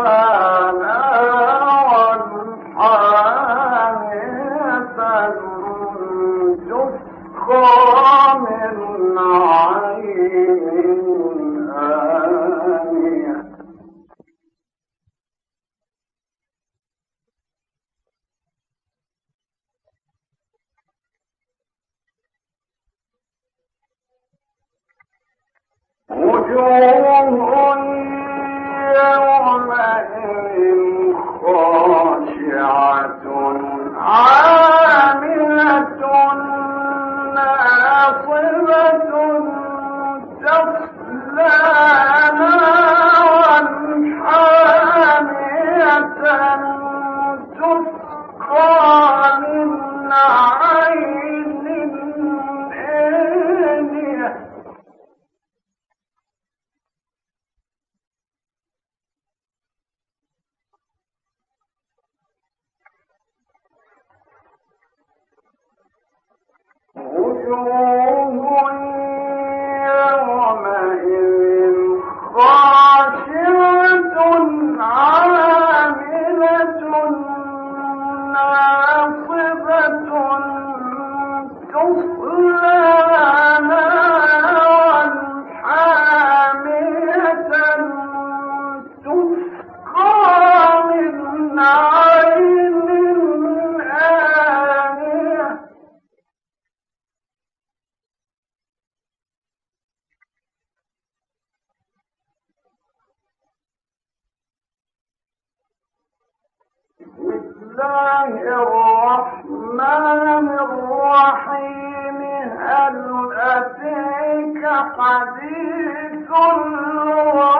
الله يَشْكُرُونَ حديث الوحيد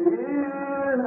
إِنْ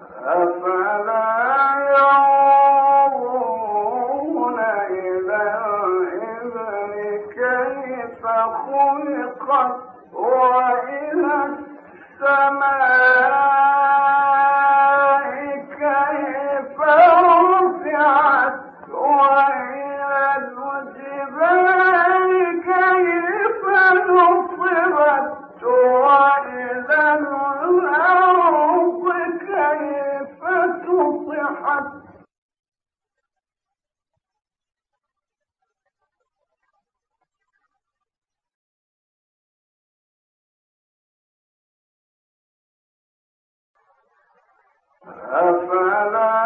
أفلا أفلا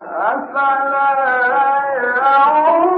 فذكر إنما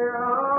Yeah.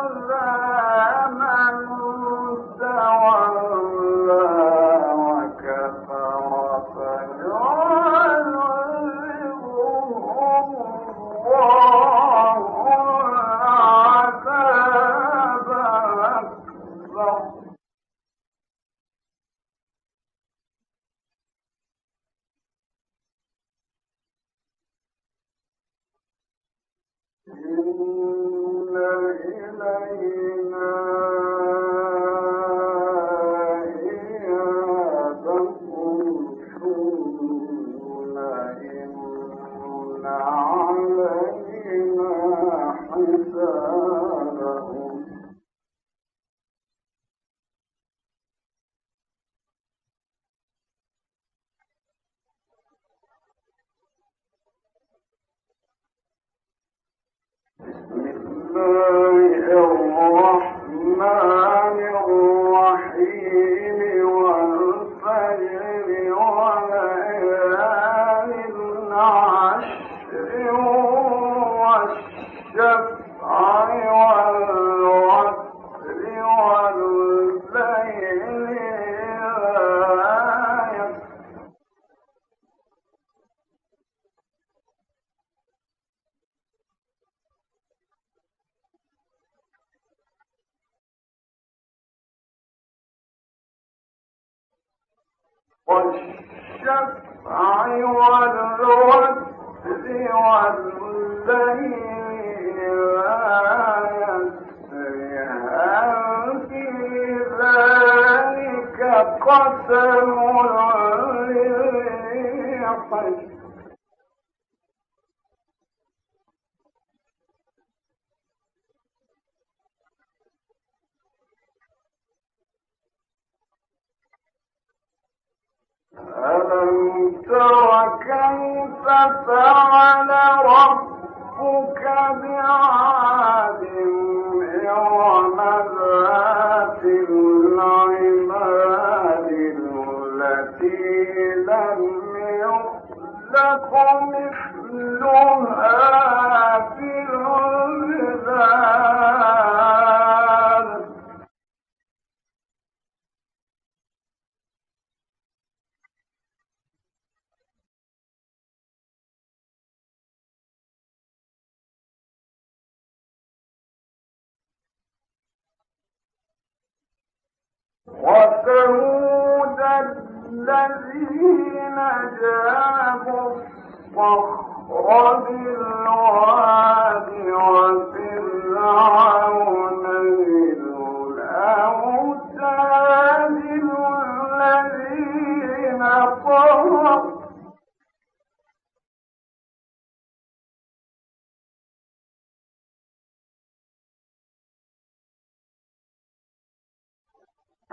ألم تر محمد ربك بعاد ذات العماد التي لم يخلق مثلها في الذين جابوا الصخر بالواد وفرعون الذين طغوا.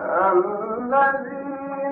الذين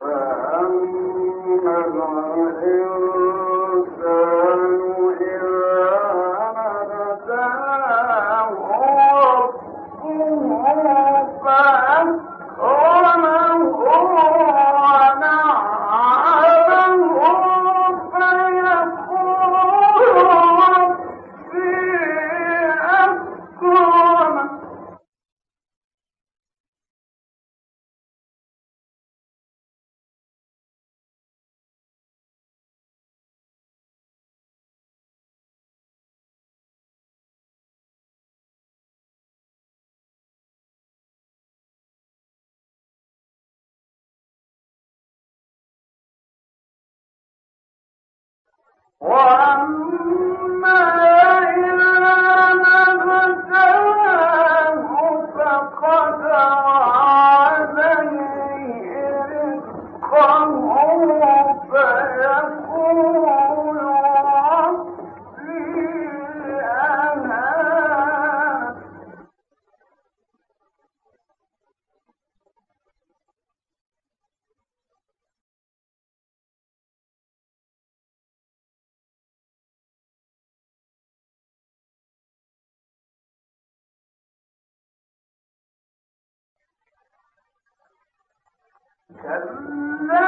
فأما الإنسان وأما كلا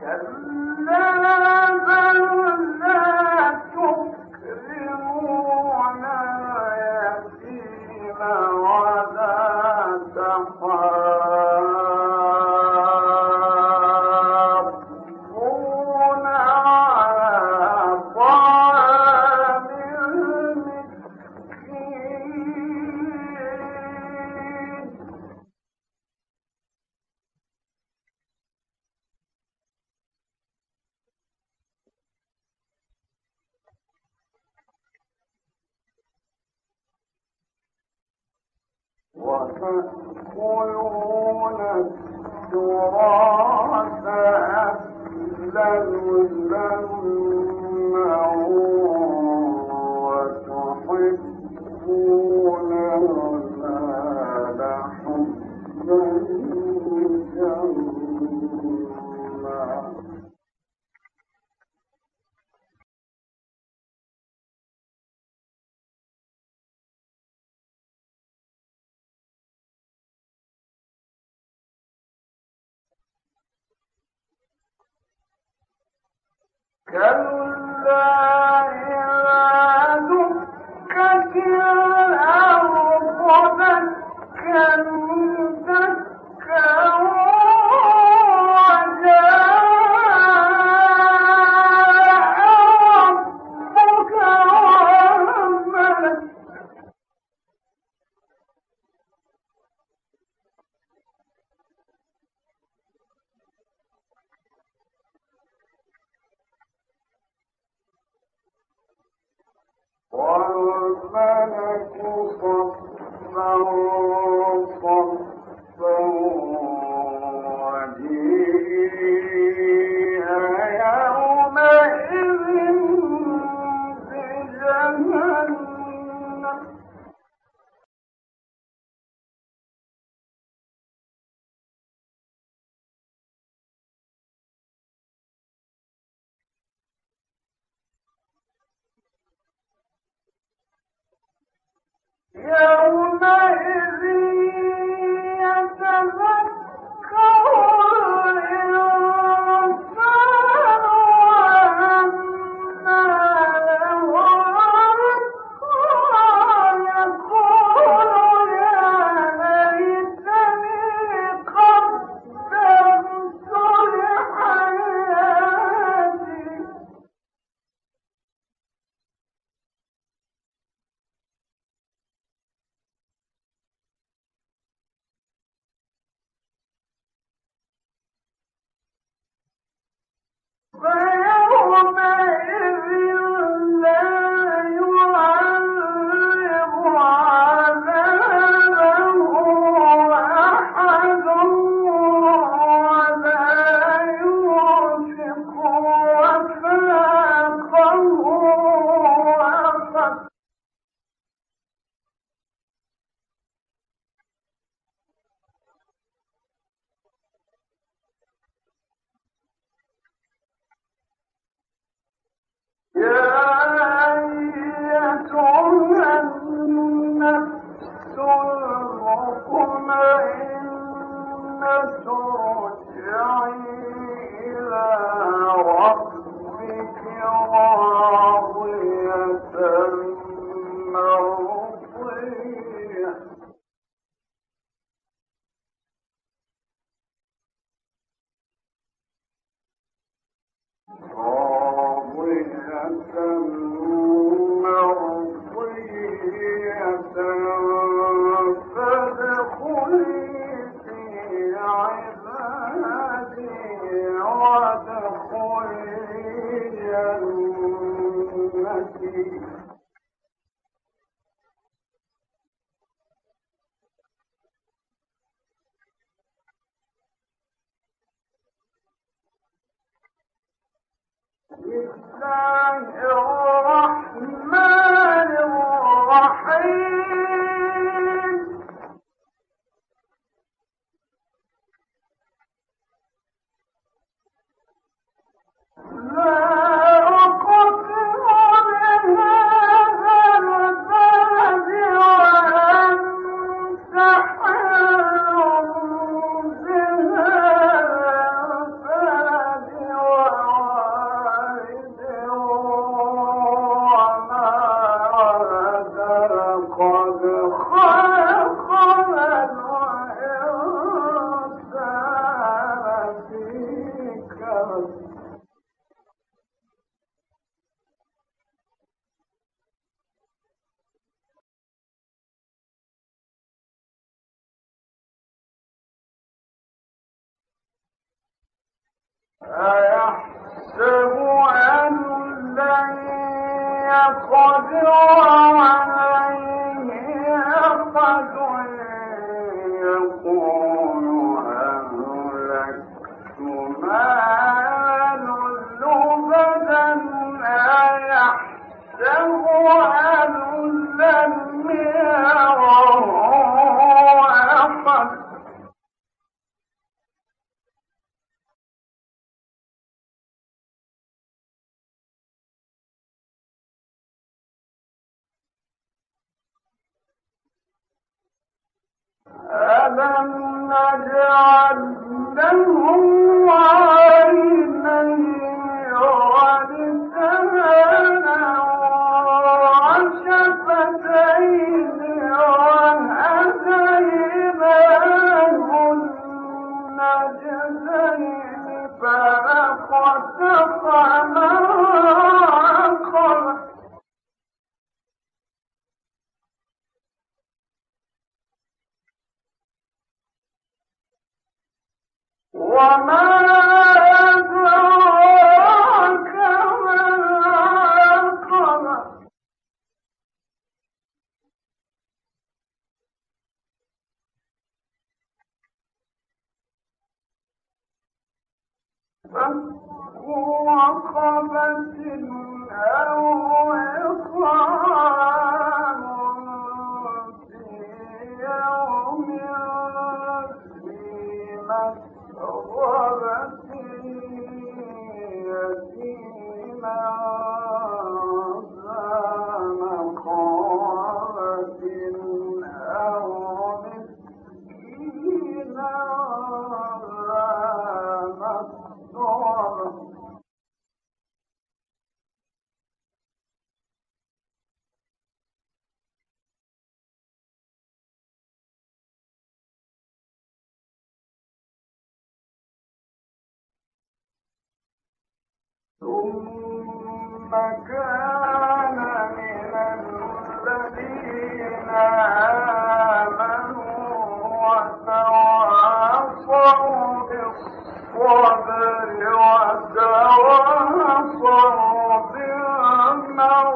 كلا كلا man وما ثم كان من الذين آمنوا وتواصوا بالصبر وتواصوا بالمعروف